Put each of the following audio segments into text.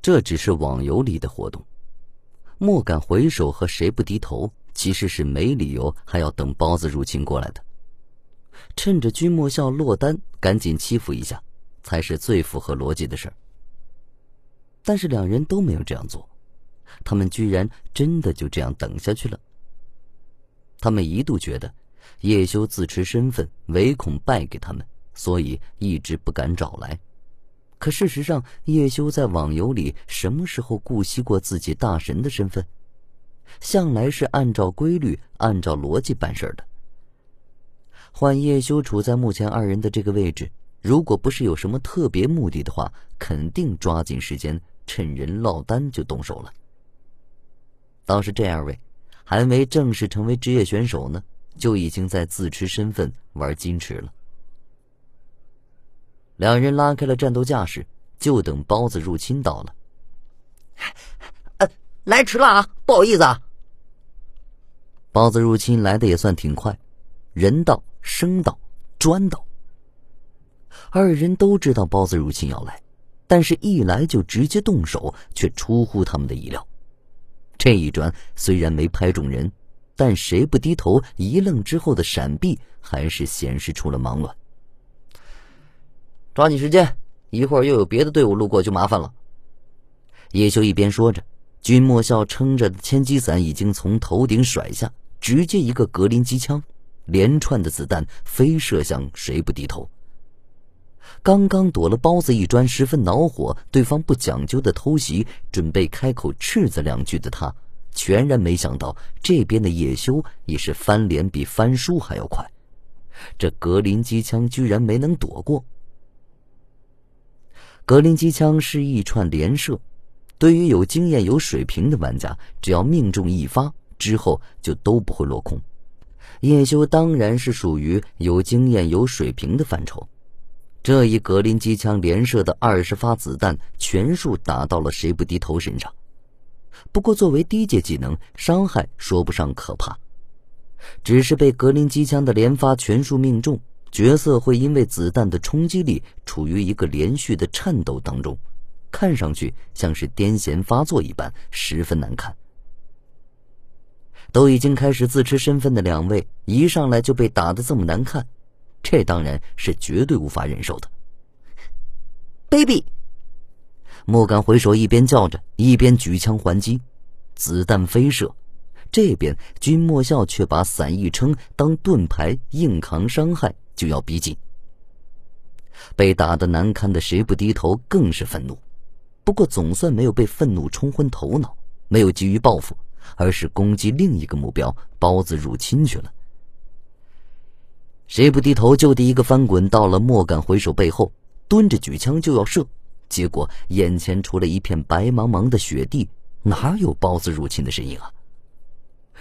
这只是网游里的活动。莫敢回首和谁不低头，其实是没理由还要等包子入侵过来的。趁着君莫笑落单，赶紧欺负一下，才是最符合逻辑的事儿。但是两人都没有这样做，他们居然真的就这样等下去了。他们一度觉得叶修自持身份，唯恐败给他们，所以一直不敢找来。可事实上，叶修在网游里什么时候顾惜过自己大神的身份？向来是按照规律、按照逻辑办事的。换叶修处在目前二人的这个位置，如果不是有什么特别目的的话，肯定抓紧时间，趁人落单就动手了。倒是这二位，还没正式成为职业选手呢，就已经在自持身份玩矜持了。两人拉开了战斗架势，就等包子入侵到了。来迟了啊，不好意思啊。包子入侵来的也算挺快，人到、声到、砖到。二人都知道包子入侵要来，但是一来就直接动手，却出乎他们的意料。这一砖虽然没拍中人，但谁不低头一愣之后的闪避，还是显示出了忙乱。抓紧时间，一会儿又有别的队伍路过就麻烦了。叶修一边说着，君莫笑撑着的千机伞已经从头顶甩下，直接一个格林机枪，连串的子弹飞射向谁不低头。刚刚躲了包子一砖，十分恼火，对方不讲究的偷袭，准备开口斥责两句的他，全然没想到这边的叶修也是翻脸比翻书还要快，这格林机枪居然没能躲过。格林机枪是一串连射，对于有经验、有水平的玩家，只要命中一发之后就都不会落空。叶修当然是属于有经验、有水平的范畴。这一格林机枪连射的二十发子弹全数打到了谁不低头身上。不过作为低阶技能，伤害说不上可怕，只是被格林机枪的连发全数命中。角色会因为子弹的冲击力处于一个连续的颤抖当中，看上去像是癫痫发作一般，十分难看。都已经开始自持身份的两位，一上来就被打得这么难看，这当然是绝对无法忍受的。baby，莫敢回首，一边叫着，一边举枪还击，子弹飞射。这边君莫笑却把伞一撑，当盾牌硬扛伤害。就要逼近，被打得难堪的谁不低头更是愤怒，不过总算没有被愤怒冲昏头脑，没有急于报复，而是攻击另一个目标包子入侵去了。谁不低头就第一个翻滚到了莫敢回首背后，蹲着举枪就要射，结果眼前除了一片白茫茫的雪地，哪有包子入侵的身影啊？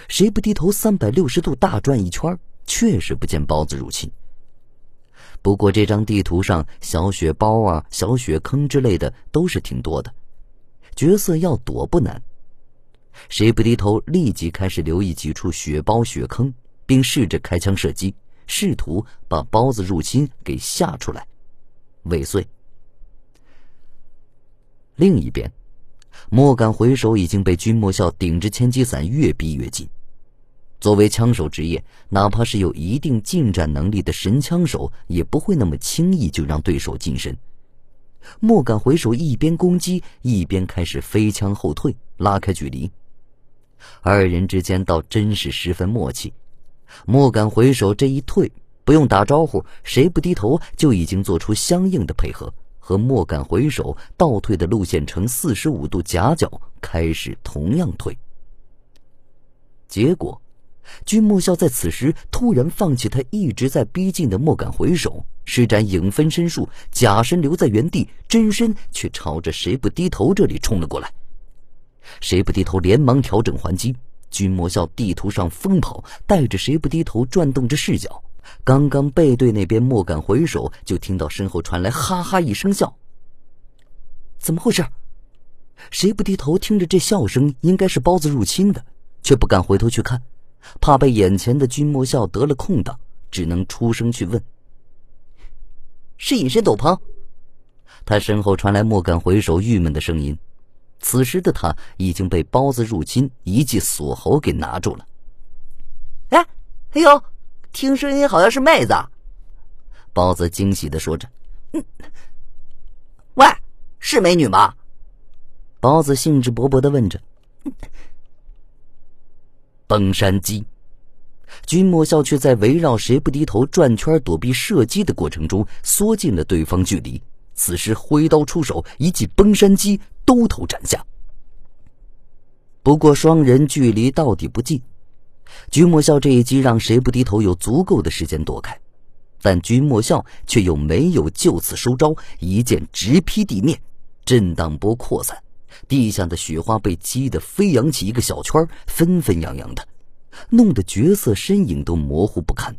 谁不低头三百六十度大转一圈，确实不见包子入侵。不过这张地图上小雪包啊、小雪坑之类的都是挺多的，角色要躲不难。谁不低头，立即开始留意几处雪包、雪坑，并试着开枪射击，试图把包子入侵给吓出来，未遂。另一边，莫敢回首已经被君莫笑顶着千机伞越逼越近。作为枪手职业，哪怕是有一定近战能力的神枪手，也不会那么轻易就让对手近身。莫敢回首，一边攻击一边开始飞枪后退，拉开距离。二人之间倒真是十分默契。莫敢回首这一退，不用打招呼，谁不低头就已经做出相应的配合，和莫敢回首倒退的路线呈四十五度夹角，开始同样退。结果。君莫笑在此时突然放弃他一直在逼近的莫敢回首，施展影分身术，假身留在原地，真身却朝着谁不低头这里冲了过来。谁不低头连忙调整还击，君莫笑地图上疯跑，带着谁不低头转动着视角。刚刚背对那边莫敢回首，就听到身后传来哈哈一声笑。怎么回事？谁不低头听着这笑声，应该是包子入侵的，却不敢回头去看。怕被眼前的君莫笑得了空档，只能出声去问：“是隐身斗篷？”他身后传来莫敢回首郁闷的声音：“此时的他已经被包子入侵一记锁喉给拿住了。哎，哎呦，听声音好像是妹子。包子惊喜的说着：“嗯，喂，是美女吗？”包子兴致勃勃的问着。崩山击，君莫笑却在围绕谁不低头转圈躲避射击的过程中缩近了对方距离。此时挥刀出手，一记崩山击兜头斩下。不过双人距离到底不近，君莫笑这一击让谁不低头有足够的时间躲开，但君莫笑却又没有就此收招，一剑直劈地面，震荡波扩散。地下的雪花被击得飞扬起一个小圈，纷纷扬扬的，弄得角色身影都模糊不堪。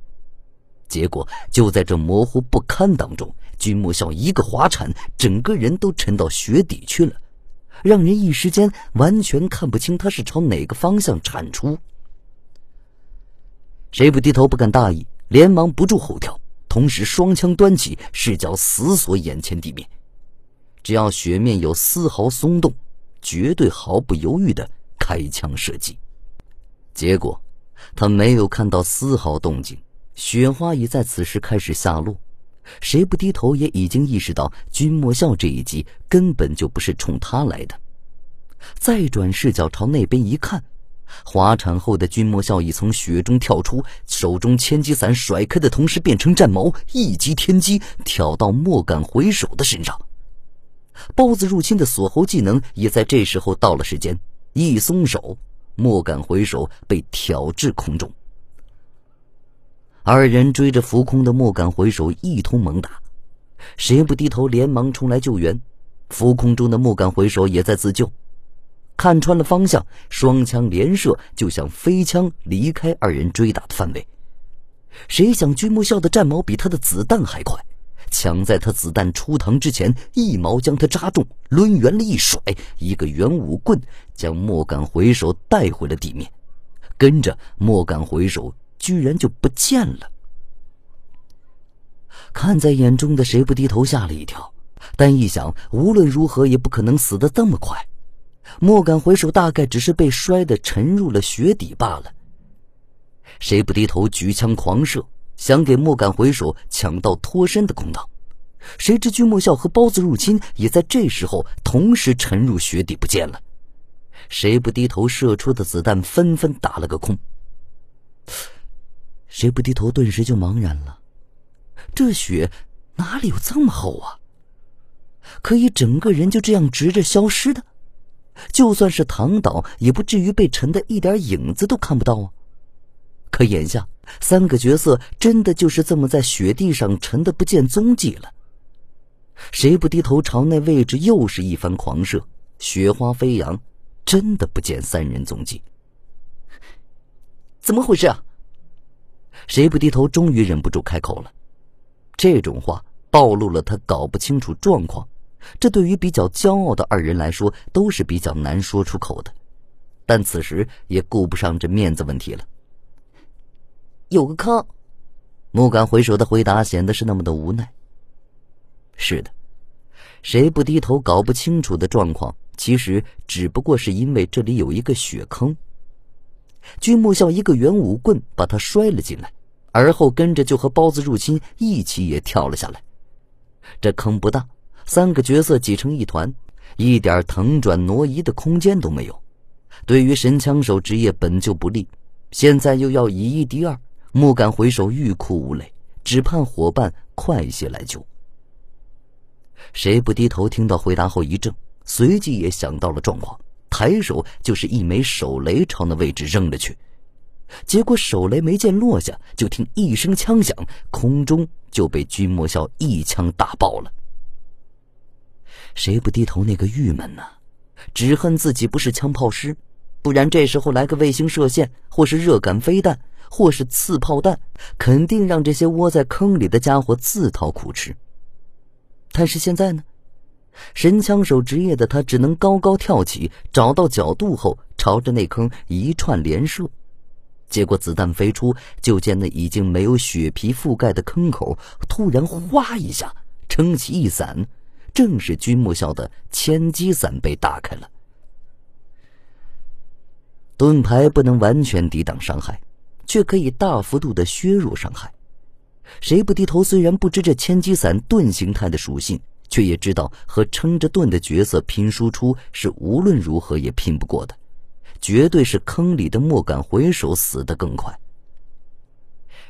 结果就在这模糊不堪当中，君莫笑一个滑铲，整个人都沉到雪底去了，让人一时间完全看不清他是朝哪个方向铲出。谁不低头不敢大意，连忙不住后跳，同时双枪端起，视角死锁眼前地面，只要雪面有丝毫松动。绝对毫不犹豫的开枪射击，结果他没有看到丝毫动静，雪花已在此时开始下落。谁不低头也已经意识到君莫笑这一击根本就不是冲他来的。再转视角朝那边一看，滑铲后的君莫笑已从雪中跳出，手中千机伞甩开的同时变成战矛，一击天机挑到莫敢回首的身上。包子入侵的锁喉技能也在这时候到了时间，一松手，莫敢回首，被挑至空中。二人追着浮空的莫敢回首一通猛打，谁不低头连忙冲来救援。浮空中的莫敢回首也在自救，看穿了方向，双枪连射，就像飞枪离开二人追打的范围。谁想君莫笑的战矛比他的子弹还快。抢在他子弹出膛之前，一矛将他扎中，抡圆了一甩，一个圆舞棍将莫敢回首带回了地面，跟着莫敢回首居然就不见了。看在眼中的谁不低头吓了一跳，但一想无论如何也不可能死得这么快，莫敢回首大概只是被摔得沉入了雪底罢了。谁不低头举枪狂射。想给莫敢回首抢到脱身的空档，谁知君莫笑和包子入侵也在这时候同时沉入雪底不见了。谁不低头射出的子弹纷纷打了个空。谁不低头顿时就茫然了，这雪哪里有这么厚啊？可以整个人就这样直着消失的？就算是躺倒，也不至于被沉的一点影子都看不到啊。可眼下，三个角色真的就是这么在雪地上沉的不见踪迹了。谁不低头朝那位置又是一番狂射，雪花飞扬，真的不见三人踪迹。怎么回事啊？谁不低头终于忍不住开口了。这种话暴露了他搞不清楚状况，这对于比较骄傲的二人来说都是比较难说出口的，但此时也顾不上这面子问题了。有个坑，木敢回首的回答显得是那么的无奈。是的，谁不低头搞不清楚的状况，其实只不过是因为这里有一个雪坑。君木笑一个圆舞棍把他摔了进来，而后跟着就和包子入侵一起也跳了下来。这坑不大，三个角色挤成一团，一点腾转挪移的空间都没有，对于神枪手职业本就不利，现在又要以一敌二。莫敢回首，欲哭无泪，只盼伙伴快些来救。谁不低头？听到回答后一怔，随即也想到了状况，抬手就是一枚手雷朝那位置扔了去。结果手雷没见落下，就听一声枪响，空中就被君莫笑一枪打爆了。谁不低头？那个郁闷呐，只恨自己不是枪炮师，不然这时候来个卫星射线或是热感飞弹。或是刺炮弹，肯定让这些窝在坑里的家伙自讨苦吃。但是现在呢，神枪手职业的他只能高高跳起，找到角度后朝着那坑一串连射。结果子弹飞出，就见那已经没有雪皮覆盖的坑口突然哗一下撑起一伞，正是君莫笑的千机伞被打开了，盾牌不能完全抵挡伤害，却可以大幅度的削弱伤害。谁不低头？虽然不知这千机伞盾形态的属性，却也知道和撑着盾的角色拼输出是无论如何也拼不过的，绝对是坑里的莫敢回首，死得更快。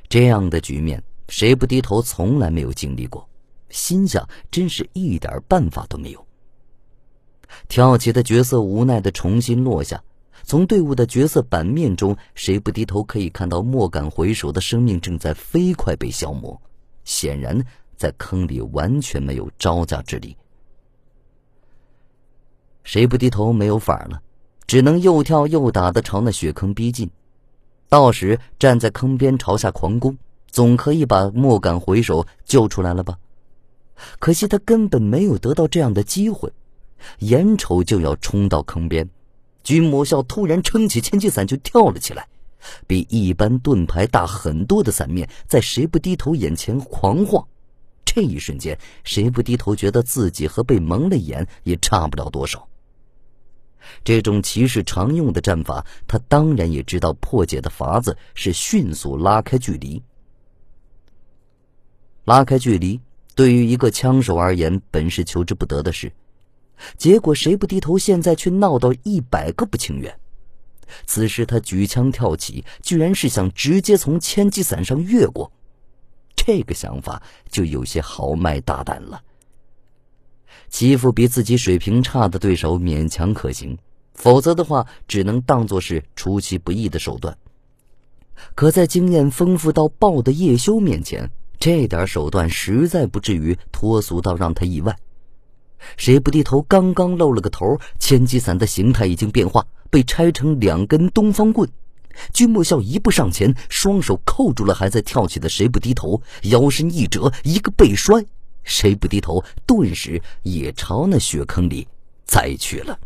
这样的局面，谁不低头从来没有经历过，心下真是一点办法都没有。跳起的角色无奈的重新落下。从队伍的角色版面中，谁不低头可以看到莫敢回首的生命正在飞快被消磨，显然在坑里完全没有招架之力。谁不低头没有法了，只能又跳又打的朝那雪坑逼近。到时站在坑边朝下狂攻，总可以把莫敢回首救出来了吧？可惜他根本没有得到这样的机会，眼瞅就要冲到坑边。君莫笑突然撑起千机伞就跳了起来，比一般盾牌大很多的伞面在谁不低头眼前狂晃。这一瞬间，谁不低头觉得自己和被蒙了眼也差不了多少。这种骑士常用的战法，他当然也知道破解的法子是迅速拉开距离。拉开距离，对于一个枪手而言，本是求之不得的事。结果谁不低头？现在却闹到一百个不情愿。此时他举枪跳起，居然是想直接从千机伞上越过。这个想法就有些豪迈大胆了。欺负比自己水平差的对手勉强可行，否则的话只能当做是出其不意的手段。可在经验丰富到爆的叶修面前，这点手段实在不至于脱俗到让他意外。谁不低头？刚刚露了个头，千机伞的形态已经变化，被拆成两根东方棍。君莫笑一步上前，双手扣住了还在跳起的谁不低头，腰身一折，一个背摔，谁不低头顿时也朝那雪坑里栽去了。